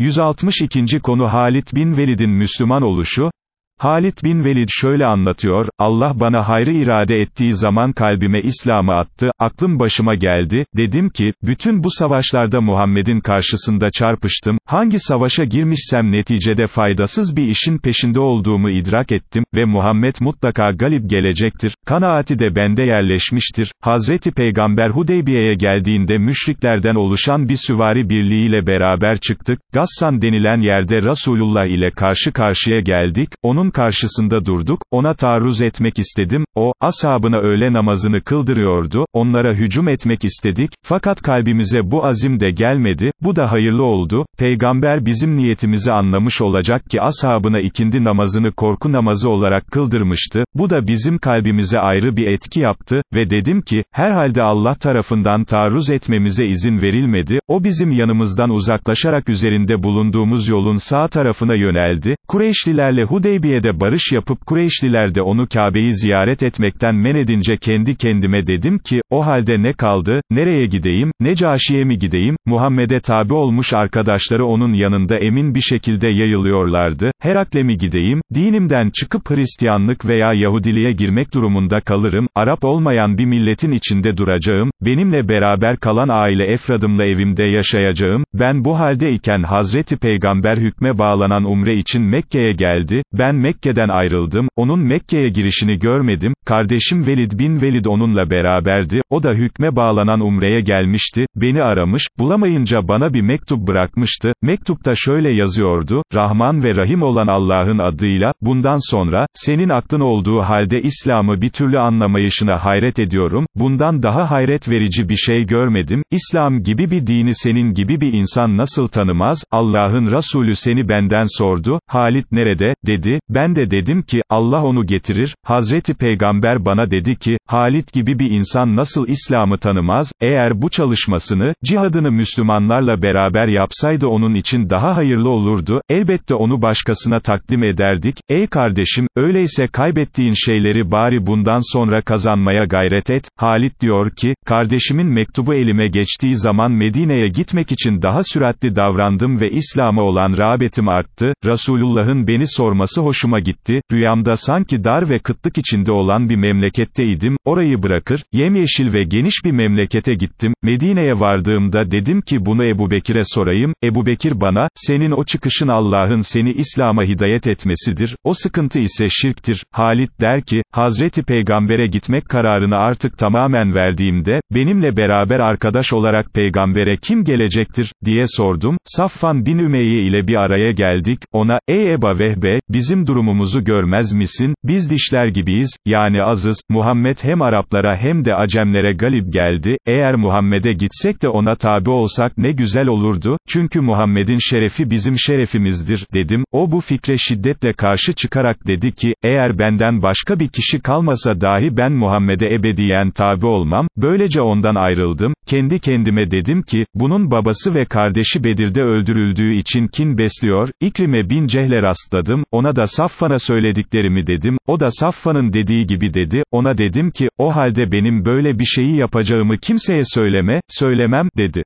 162. konu Halit bin Velid'in Müslüman oluşu, Halit bin Velid şöyle anlatıyor, Allah bana hayrı irade ettiği zaman kalbime İslam'ı attı, aklım başıma geldi, dedim ki, bütün bu savaşlarda Muhammed'in karşısında çarpıştım, hangi savaşa girmişsem neticede faydasız bir işin peşinde olduğumu idrak ettim, ve Muhammed mutlaka galip gelecektir, kanaati de bende yerleşmiştir, Hazreti Peygamber Hudeybiye'ye geldiğinde müşriklerden oluşan bir süvari birliğiyle beraber çıktık, Gassan denilen yerde Resulullah ile karşı karşıya geldik, onun karşısında durduk, ona taarruz etmek istedim, o, ashabına öğle namazını kıldırıyordu, onlara hücum etmek istedik, fakat kalbimize bu azim de gelmedi, bu da hayırlı oldu, peygamber bizim niyetimizi anlamış olacak ki ashabına ikindi namazını korku namazı olarak kıldırmıştı, bu da bizim kalbimize ayrı bir etki yaptı, ve dedim ki, herhalde Allah tarafından taarruz etmemize izin verilmedi, o bizim yanımızdan uzaklaşarak üzerinde bulunduğumuz yolun sağ tarafına yöneldi, Kureyşlilerle Hudeybiye Mekke'de barış yapıp Kureyşliler de onu Kabe'yi ziyaret etmekten men edince kendi kendime dedim ki, o halde ne kaldı, nereye gideyim, Necaşi'ye mi gideyim, Muhammed'e tabi olmuş arkadaşları onun yanında emin bir şekilde yayılıyorlardı, Herakle mi gideyim, dinimden çıkıp Hristiyanlık veya Yahudiliğe girmek durumunda kalırım, Arap olmayan bir milletin içinde duracağım, benimle beraber kalan aile efradımla evimde yaşayacağım, ben bu halde iken Hazreti Peygamber hükme bağlanan umre için Mekke'ye geldi, ben Mekke'den ayrıldım, onun Mekke'ye girişini görmedim, kardeşim Velid bin Velid onunla beraberdi, o da hükme bağlanan umreye gelmişti, beni aramış, bulamayınca bana bir mektup bırakmıştı, mektupta şöyle yazıyordu, Rahman ve Rahim olan Allah'ın adıyla, bundan sonra, senin aklın olduğu halde İslam'ı bir türlü anlamayışına hayret ediyorum, bundan daha hayret verici bir şey görmedim, İslam gibi bir dini senin gibi bir insan nasıl tanımaz, Allah'ın Resulü seni benden sordu, Halit nerede, dedi, ben de dedim ki, Allah onu getirir, Hazreti Peygamber bana dedi ki, Halit gibi bir insan nasıl İslam'ı tanımaz, eğer bu çalışmasını, cihadını Müslümanlarla beraber yapsaydı onun için daha hayırlı olurdu, elbette onu başkasına takdim ederdik, ey kardeşim, öyleyse kaybettiğin şeyleri bari bundan sonra kazanmaya gayret et, Halit diyor ki, kardeşimin mektubu elime geçtiği zaman Medine'ye gitmek için daha süratli davrandım ve İslam'a olan rağbetim arttı, Resulullah'ın beni sorması hoşuma gitti, rüyamda sanki dar ve kıtlık içinde olan bir memleketteydim, orayı bırakır, yemyeşil ve geniş bir memlekete gittim, Medine'ye vardığımda dedim ki bunu Ebu Bekir'e sorayım, Ebu Bekir bana, senin o çıkışın Allah'ın seni İslam'a hidayet etmesidir, o sıkıntı ise şirktir, Halit der ki, Hazreti Peygamber'e gitmek kararını artık tamamen verdiğimde, benimle beraber arkadaş olarak peygambere kim gelecektir, diye sordum, Safvan bin Ümeyye ile bir araya geldik, ona, ey Eba Vehbe, bizim durumumuzu görmez misin, biz dişler gibiyiz, yani azız, Muhammed hem Araplara hem de Acemlere galip geldi, eğer Muhammed'e gitsek de ona tabi olsak ne güzel olurdu, çünkü Muhammed'in şerefi bizim şerefimizdir, dedim, o bu fikre şiddetle karşı çıkarak dedi ki, eğer benden başka bir kişi kalmasa dahi ben Muhammed'e ebediyen tabi olmam, böylece ondan ayrıldım, kendi kendime dedim ki, bunun babası ve kardeşi Bedir'de öldürüldüğü için kin besliyor, İkrime bin Cehle rastladım, ona da Safvan'a söylediklerimi dedim, o da Safvan'ın dediği gibi dedi, ona dedim ki, o halde benim böyle bir şeyi yapacağımı kimseye söyleme, söylemem, dedi.